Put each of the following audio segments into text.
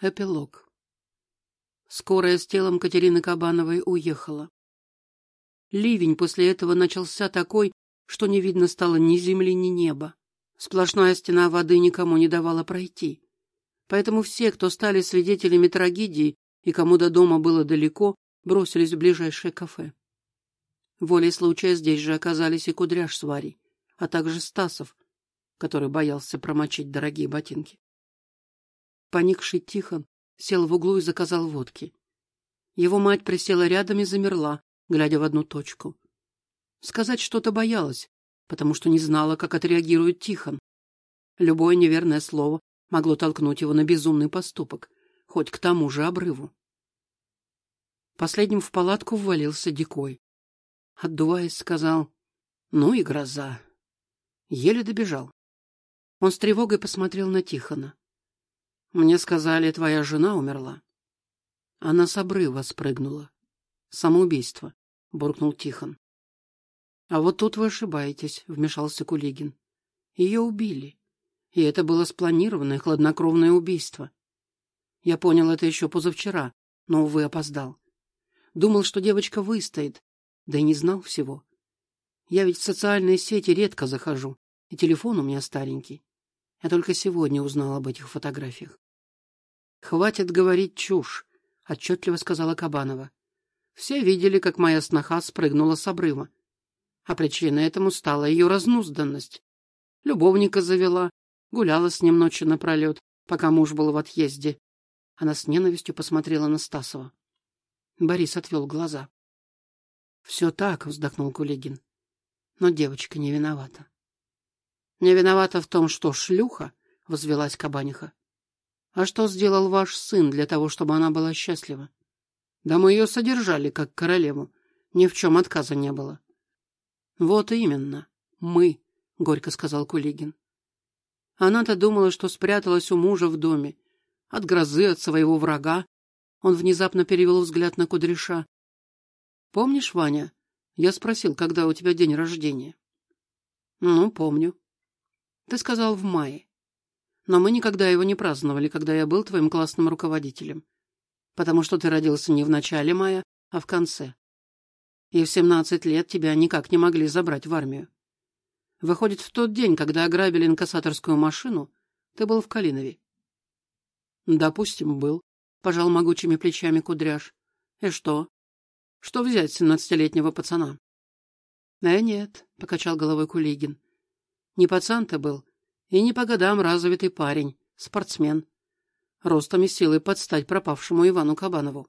Эпилог. Скорая с телом Катерины Кабановой уехала. Ливень после этого начался такой, что не видно стало ни земли, ни неба. Сплошная стена воды никому не давала пройти. Поэтому все, кто стали свидетелями трагедии и кому до дома было далеко, бросились в ближайшее кафе. Волей случая здесь же оказались и Кудряш с Варей, а также Стасов, который боялся промочить дорогие ботинки. Поникший Тихон сел в углу и заказал водки. Его мать присела рядом и замерла, глядя в одну точку. Сказать что-то боялась, потому что не знала, как отреагирует Тихон. Любое неверное слово могло толкнуть его на безумный поступок, хоть к тому же обрыву. Последним в палатку ввалился Дикой. Отдуваясь, сказал, ну и гроза. Еле добежал. Он с тревогой посмотрел на Тихона. Мне сказали, твоя жена умерла. Она с обрыва спрыгнула. Самоубийство, буркнул Тихон. А вот тут вы ошибаетесь, вмешался Кулигин. Ее убили. И это было спланированное хладнокровное убийство. Я понял это еще позавчера, но, увы, опоздал. Думал, что девочка выстоит, да и не знал всего. Я ведь в социальные сети редко захожу, и телефон у меня старенький. Я только сегодня узнал об этих фотографиях. Хватит говорить чушь, отчетливо сказала Кабанова. Все видели, как моя сноха спрыгнула с обрыва. А причиной этому стала ее разнузданность. Любовника завела, гуляла с ним ночью напролет, пока муж был в отъезде. Она с ненавистью посмотрела на Стасова. Борис отвел глаза. — Все так, — вздохнул Кулигин. Но девочка не виновата. Не виновата в том, что шлюха, — возвелась Кабаниха. А что сделал ваш сын для того, чтобы она была счастлива? Да мы ее содержали, как королеву. Ни в чем отказа не было. Вот именно. Мы, — горько сказал Кулигин. Она-то думала, что спряталась у мужа в доме. От грозы, от своего врага. Он внезапно перевел взгляд на Кудряша. Помнишь, Ваня, я спросил, когда у тебя день рождения? Ну, помню. Ты сказал в мае. Но мы никогда его не праздновали, когда я был твоим классным руководителем. Потому что ты родился не в начале мая, а в конце. И в семнадцать лет тебя никак не могли забрать в армию. Выходит, в тот день, когда ограбили инкассаторскую машину, ты был в Калинове. Допустим, был. Пожал могучими плечами кудряш. И что? Что взять семнадцатилетнего пацана? Э, нет, покачал головой Кулигин. Не пацан ты был, и не по годам развитый парень, спортсмен. Ростом и силой подстать пропавшему Ивану Кабанову.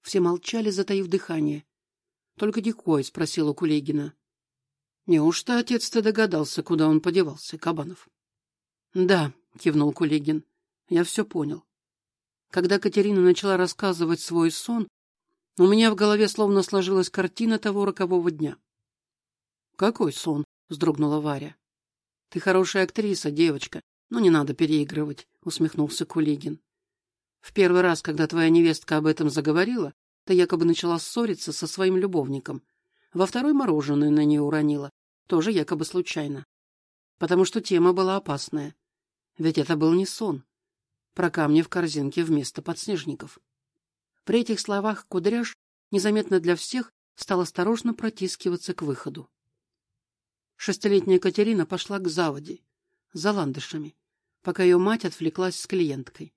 Все молчали, затаив дыхание. Только Дикой спросил у Кулегина. Неужто отец-то догадался, куда он подевался, Кабанов? — Да, — кивнул Кулегин, — я все понял. Когда Катерина начала рассказывать свой сон, у меня в голове словно сложилась картина того рокового дня. — Какой сон? — вздрогнула Варя. — Ты хорошая актриса, девочка, но не надо переигрывать, — усмехнулся Кулигин. — В первый раз, когда твоя невестка об этом заговорила, ты якобы начала ссориться со своим любовником. Во второй мороженое на нее уронила, тоже якобы случайно. Потому что тема была опасная. Ведь это был не сон. Про камни в корзинке вместо подснежников. При этих словах Кудряш, незаметно для всех, стал осторожно протискиваться к выходу. Шестилетняя Катерина пошла к заводе, за ландышами, пока ее мать отвлеклась с клиенткой.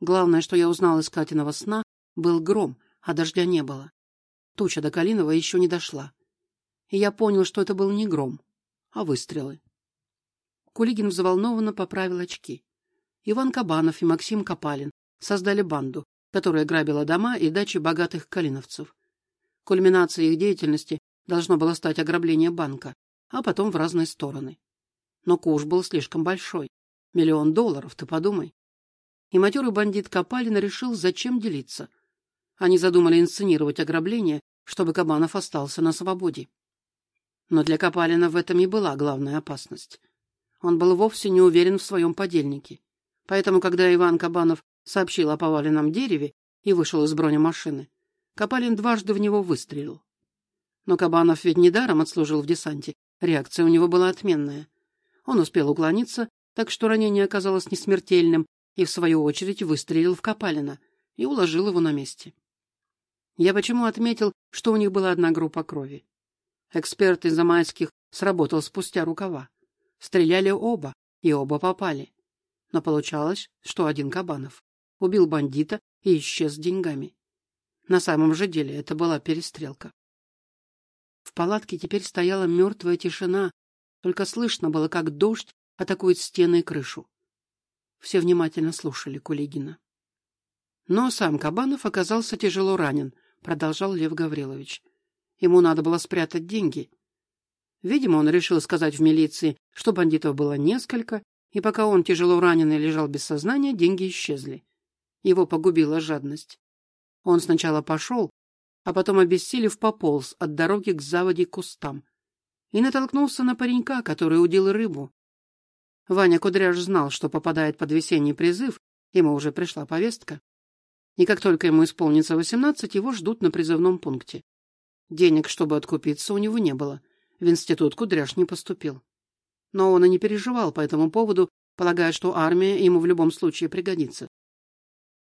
Главное, что я узнал из Катиного сна, был гром, а дождя не было. Туча до Калинова еще не дошла. И я понял, что это был не гром, а выстрелы. Кулигин взволнованно поправил очки. Иван Кабанов и Максим Копалин создали банду, которая грабила дома и дачи богатых калиновцев. Кульминацией их деятельности должно было стать ограбление банка а потом в разные стороны. Но куш был слишком большой. Миллион долларов, ты подумай. И матерый бандит Копалин решил, зачем делиться. Они задумали инсценировать ограбление, чтобы Кабанов остался на свободе. Но для Копалина в этом и была главная опасность. Он был вовсе не уверен в своем подельнике. Поэтому, когда Иван Кабанов сообщил о поваленном дереве и вышел из бронемашины, Копалин дважды в него выстрелил. Но Кабанов ведь недаром отслужил в десанте Реакция у него была отменная. Он успел уклониться, так что ранение оказалось несмертельным, и, в свою очередь, выстрелил в Копалина и уложил его на месте. Я почему отметил, что у них была одна группа крови. Эксперт из Замайских сработал спустя рукава. Стреляли оба, и оба попали. Но получалось, что один Кабанов убил бандита и исчез с деньгами. На самом же деле это была перестрелка. Палатке теперь стояла мертвая тишина, только слышно было, как дождь атакует стены и крышу. Все внимательно слушали Кулигина. Но сам Кабанов оказался тяжело ранен, продолжал Лев Гаврилович. Ему надо было спрятать деньги. Видимо, он решил сказать в милиции, что бандитов было несколько, и пока он тяжело раненый лежал без сознания, деньги исчезли. Его погубила жадность. Он сначала пошел, а потом, обессилев, пополз от дороги к заводе кустам и натолкнулся на паренька, который удил рыбу. Ваня Кудряш знал, что попадает под весенний призыв, ему уже пришла повестка. И как только ему исполнится восемнадцать, его ждут на призывном пункте. Денег, чтобы откупиться, у него не было. В институт Кудряш не поступил. Но он и не переживал по этому поводу, полагая, что армия ему в любом случае пригодится.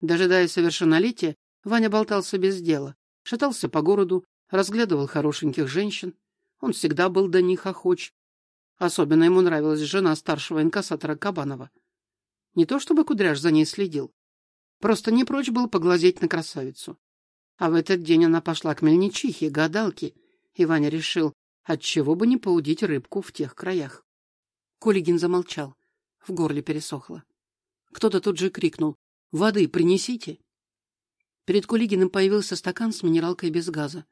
Дожидаясь совершеннолетия, Ваня болтался без дела, шатался по городу, разглядывал хорошеньких женщин. Он всегда был до них охоч. Особенно ему нравилась жена старшего инкассатора Кабанова. Не то чтобы Кудряш за ней следил. Просто не прочь был поглазеть на красавицу. А в этот день она пошла к мельничихе, гадалке, и Ваня решил, отчего бы не поудить рыбку в тех краях. Колигин замолчал. В горле пересохло. Кто-то тут же крикнул. «Воды принесите!» Перед Кулигиным появился стакан с минералкой без газа.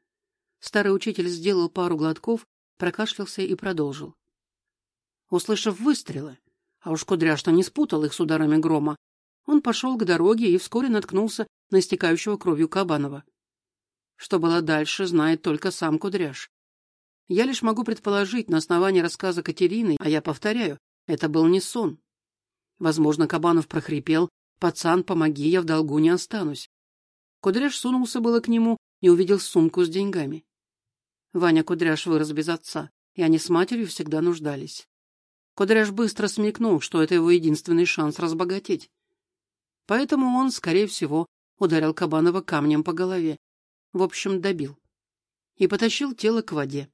Старый учитель сделал пару глотков, прокашлялся и продолжил. Услышав выстрелы, а уж Кудряшта не спутал их с ударами грома, он пошел к дороге и вскоре наткнулся на истекающего кровью Кабанова. Что было дальше, знает только сам Кудряш. Я лишь могу предположить на основании рассказа Катерины, а я повторяю, это был не сон. Возможно, Кабанов прохрипел «Пацан, помоги, я в долгу не останусь». Кудряш сунулся было к нему и увидел сумку с деньгами. Ваня Кудряш вырос без отца, и они с матерью всегда нуждались. Кудряш быстро смекнул, что это его единственный шанс разбогатеть. Поэтому он, скорее всего, ударил Кабанова камнем по голове. В общем, добил. И потащил тело к воде.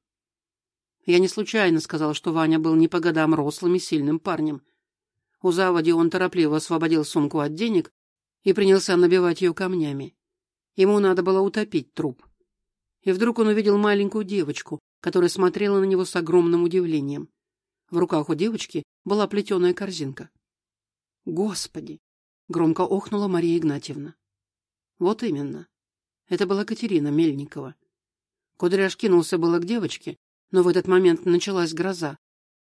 Я не случайно сказал, что Ваня был не по годам рослым и сильным парнем. У заводи он торопливо освободил сумку от денег и принялся набивать ее камнями. Ему надо было утопить труп. И вдруг он увидел маленькую девочку, которая смотрела на него с огромным удивлением. В руках у девочки была плетеная корзинка. «Господи!» — громко охнула Мария Игнатьевна. «Вот именно. Это была Катерина Мельникова. Кудряш кинулся было к девочке, но в этот момент началась гроза.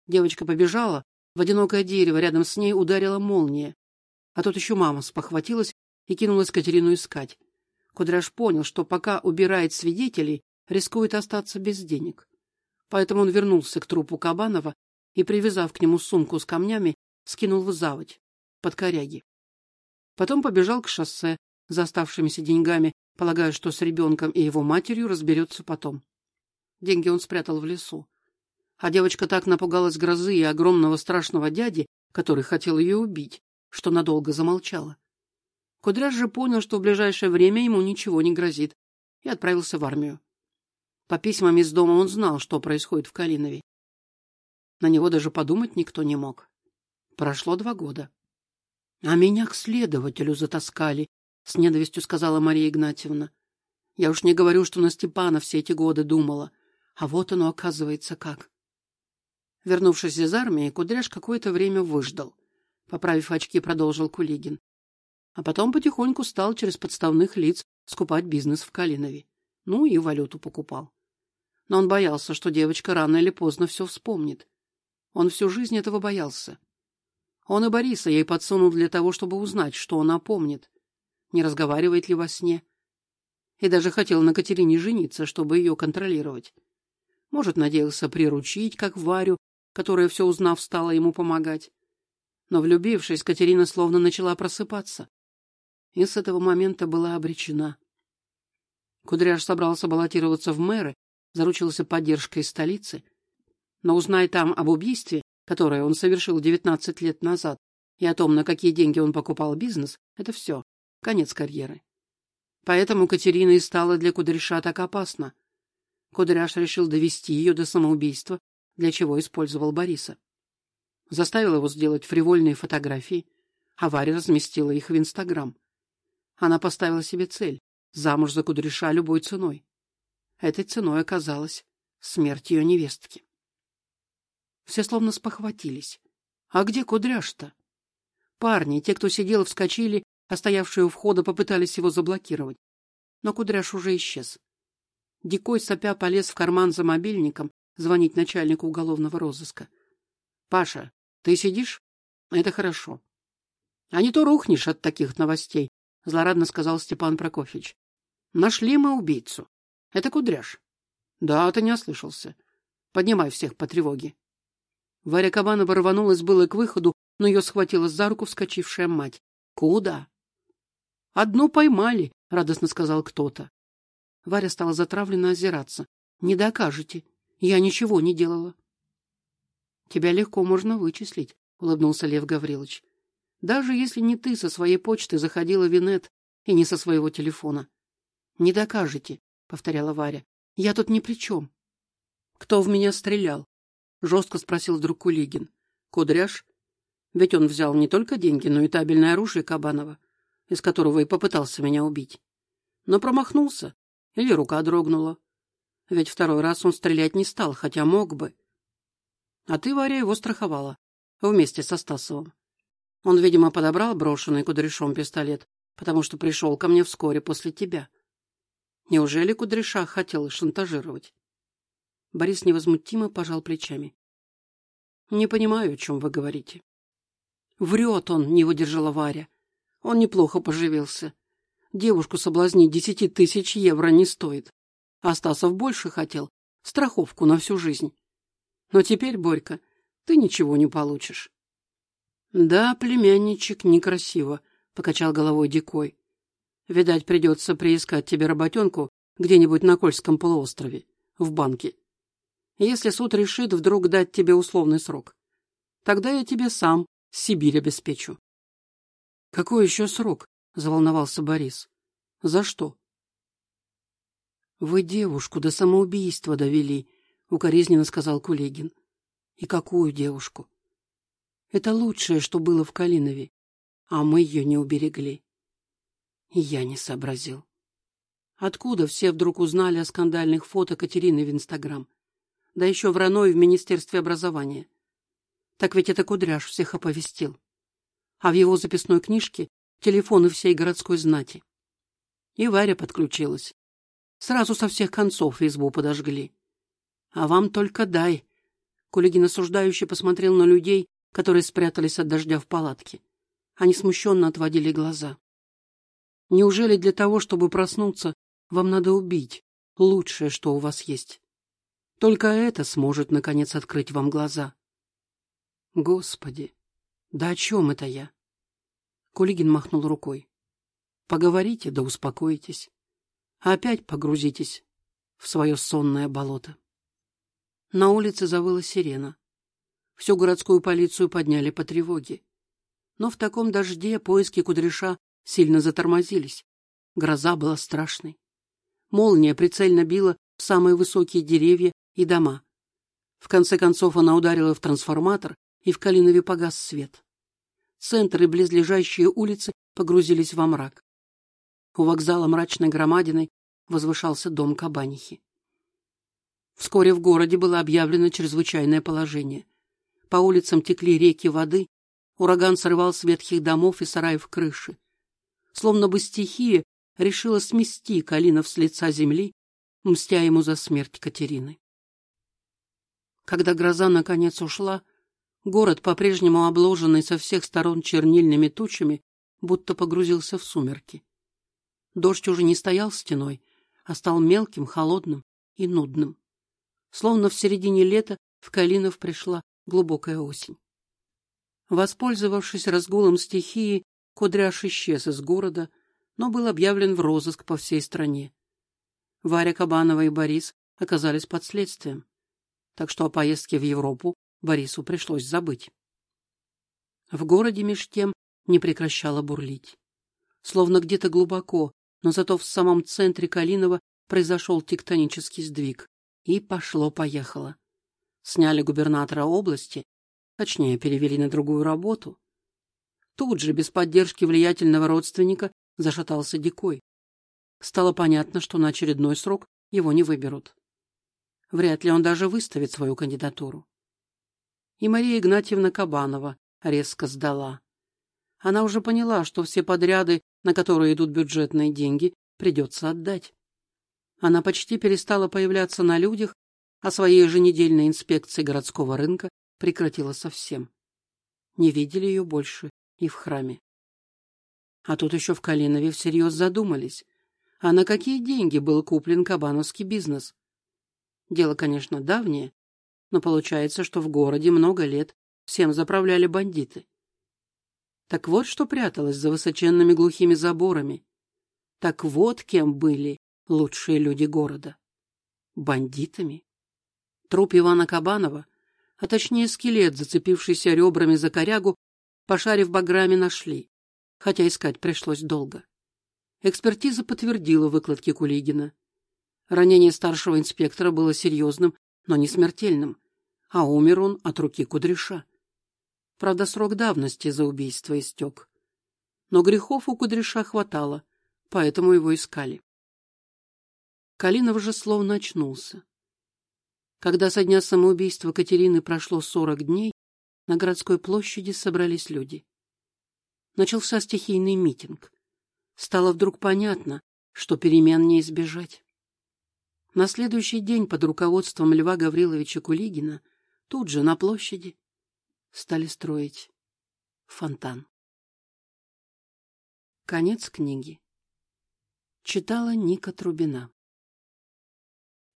Девочка побежала, в одинокое дерево рядом с ней ударила молния. А тут еще мама спохватилась и кинулась Катерину искать. Кудряш понял, что пока убирает свидетелей, рискует остаться без денег. Поэтому он вернулся к трупу Кабанова и, привязав к нему сумку с камнями, скинул в заводь, под коряги. Потом побежал к шоссе за оставшимися деньгами, полагая, что с ребенком и его матерью разберется потом. Деньги он спрятал в лесу. А девочка так напугалась грозы и огромного страшного дяди, который хотел ее убить, что надолго замолчала. Кудряш же понял, что в ближайшее время ему ничего не грозит, и отправился в армию. По письмам из дома он знал, что происходит в Калинове. На него даже подумать никто не мог. Прошло два года. — А меня к следователю затаскали, — с ненавистью сказала Мария Игнатьевна. — Я уж не говорю, что на Степана все эти годы думала. А вот оно, оказывается, как. Вернувшись из армии, Кудряш какое-то время выждал. Поправив очки, продолжил Кулигин а потом потихоньку стал через подставных лиц скупать бизнес в Калинове. Ну и валюту покупал. Но он боялся, что девочка рано или поздно все вспомнит. Он всю жизнь этого боялся. Он и Бориса ей подсунул для того, чтобы узнать, что она помнит, не разговаривает ли во сне. И даже хотел на Катерине жениться, чтобы ее контролировать. Может, надеялся приручить, как Варю, которая, все узнав, стала ему помогать. Но, влюбившись, Катерина словно начала просыпаться и с этого момента была обречена. Кудряш собрался баллотироваться в мэры, заручился поддержкой столицы, но узнай там об убийстве, которое он совершил девятнадцать лет назад, и о том, на какие деньги он покупал бизнес, это все. Конец карьеры. Поэтому Катерина и стала для Кудряша так опасна. Кудряш решил довести ее до самоубийства, для чего использовал Бориса. Заставил его сделать фривольные фотографии, а Варя разместила их в Инстаграм. Она поставила себе цель — замуж за Кудряша любой ценой. Этой ценой оказалась смерть ее невестки. Все словно спохватились. А где Кудряш-то? Парни, те, кто сидел, вскочили, а стоявшие у входа попытались его заблокировать. Но Кудряш уже исчез. Дикой сопя полез в карман за мобильником звонить начальнику уголовного розыска. — Паша, ты сидишь? Это хорошо. — А не то рухнешь от таких новостей, — злорадно сказал Степан Прокофьевич. — Нашли мы убийцу. Это Кудряш. — Да, ты не ослышался. Поднимай всех по тревоге. Варя Кабанова рванулась было к выходу, но ее схватила за руку вскочившая мать. — Куда? — Одну поймали, — радостно сказал кто-то. Варя стала затравленно озираться. — Не докажете. Я ничего не делала. — Тебя легко можно вычислить, — улыбнулся Лев Гаврилович. — Даже если не ты со своей почты заходила в инет и не со своего телефона. — Не докажете, — повторяла Варя. — Я тут ни при чем. — Кто в меня стрелял? — жестко спросил вдруг Кулигин. — Кудряш? Ведь он взял не только деньги, но и табельное оружие Кабанова, из которого и попытался меня убить. Но промахнулся или рука дрогнула. Ведь второй раз он стрелять не стал, хотя мог бы. А ты, Варя, его страховала. Вместе со Стасовым. Он, видимо, подобрал брошенный кудряшом пистолет, потому что пришел ко мне вскоре после тебя. Неужели Кудряша хотел шантажировать? Борис невозмутимо пожал плечами. Не понимаю, о чем вы говорите. Врет он, не выдержала Варя. Он неплохо поживился. Девушку соблазнить десяти тысяч евро не стоит. А Стасов больше хотел. Страховку на всю жизнь. Но теперь, Борька, ты ничего не получишь. Да, племянничек, некрасиво, покачал головой Дикой. Видать, придется приискать тебе работенку где-нибудь на Кольском полуострове, в банке. Если суд решит вдруг дать тебе условный срок, тогда я тебе сам Сибирь обеспечу. Какой еще срок? заволновался Борис. За что? Вы девушку до самоубийства довели, укоризненно сказал Кулегин. И какую девушку? Это лучшее, что было в Калинове, а мы ее не уберегли. Я не сообразил. Откуда все вдруг узнали о скандальных фото Катерины в Инстаграм? Да еще в РАНО и в Министерстве образования. Так ведь это Кудряш всех оповестил. А в его записной книжке телефоны всей городской знати. И Варя подключилась. Сразу со всех концов избу подожгли. А вам только дай. Кулигин осуждающе посмотрел на людей, которые спрятались от дождя в палатке. Они смущенно отводили глаза. Неужели для того, чтобы проснуться, вам надо убить лучшее, что у вас есть? Только это сможет, наконец, открыть вам глаза. Господи, да о чем это я? Кулигин махнул рукой. Поговорите, да успокойтесь. Опять погрузитесь в свое сонное болото. На улице завыла сирена. Всю городскую полицию подняли по тревоге. Но в таком дожде поиски Кудряша сильно затормозились. Гроза была страшной. Молния прицельно била в самые высокие деревья и дома. В конце концов она ударила в трансформатор, и в Калинове погас свет. Центр и близлежащие улицы погрузились во мрак. У вокзала мрачной громадиной возвышался дом Кабанихи. Вскоре в городе было объявлено чрезвычайное положение. По улицам текли реки воды, ураган срывал с ветхих домов и сараев крыши. Словно бы стихия решила смести Калинов с лица земли, мстя ему за смерть Катерины. Когда гроза наконец ушла, Город, по-прежнему обложенный со всех сторон чернильными тучами, будто погрузился в сумерки. Дождь уже не стоял стеной, а стал мелким, холодным и нудным. Словно в середине лета в Калинов пришла глубокая осень. Воспользовавшись разгулом стихии, Кудряш исчез из города, но был объявлен в розыск по всей стране. Варя Кабанова и Борис оказались под следствием, так что о поездке в Европу Борису пришлось забыть. В городе меж тем не прекращало бурлить. Словно где-то глубоко, но зато в самом центре Калинова произошел тектонический сдвиг. И пошло-поехало. Сняли губернатора области, точнее, перевели на другую работу. Тут же, без поддержки влиятельного родственника, зашатался Дикой. Стало понятно, что на очередной срок его не выберут. Вряд ли он даже выставит свою кандидатуру. И Мария Игнатьевна Кабанова резко сдала. Она уже поняла, что все подряды, на которые идут бюджетные деньги, придется отдать. Она почти перестала появляться на людях, а своей еженедельной инспекции городского рынка прекратила совсем. Не видели ее больше и в храме. А тут еще в Калинове всерьез задумались, а на какие деньги был куплен кабановский бизнес. Дело, конечно, давнее, но получается, что в городе много лет всем заправляли бандиты. Так вот, что пряталось за высоченными глухими заборами. Так вот, кем были лучшие люди города. Бандитами. Труп Ивана Кабанова, а точнее скелет, зацепившийся ребрами за корягу, пошарив баграми, нашли, хотя искать пришлось долго. Экспертиза подтвердила выкладки Кулигина. Ранение старшего инспектора было серьезным, но не смертельным, а умер он от руки Кудряша. Правда, срок давности за убийство истек. Но грехов у Кудряша хватало, поэтому его искали. Калинов же словно очнулся. Когда со дня самоубийства Катерины прошло сорок дней, на городской площади собрались люди. Начался стихийный митинг. Стало вдруг понятно, что перемен не избежать. На следующий день под руководством Льва Гавриловича Кулигина тут же на площади стали строить фонтан. Конец книги. Читала Ника Трубина.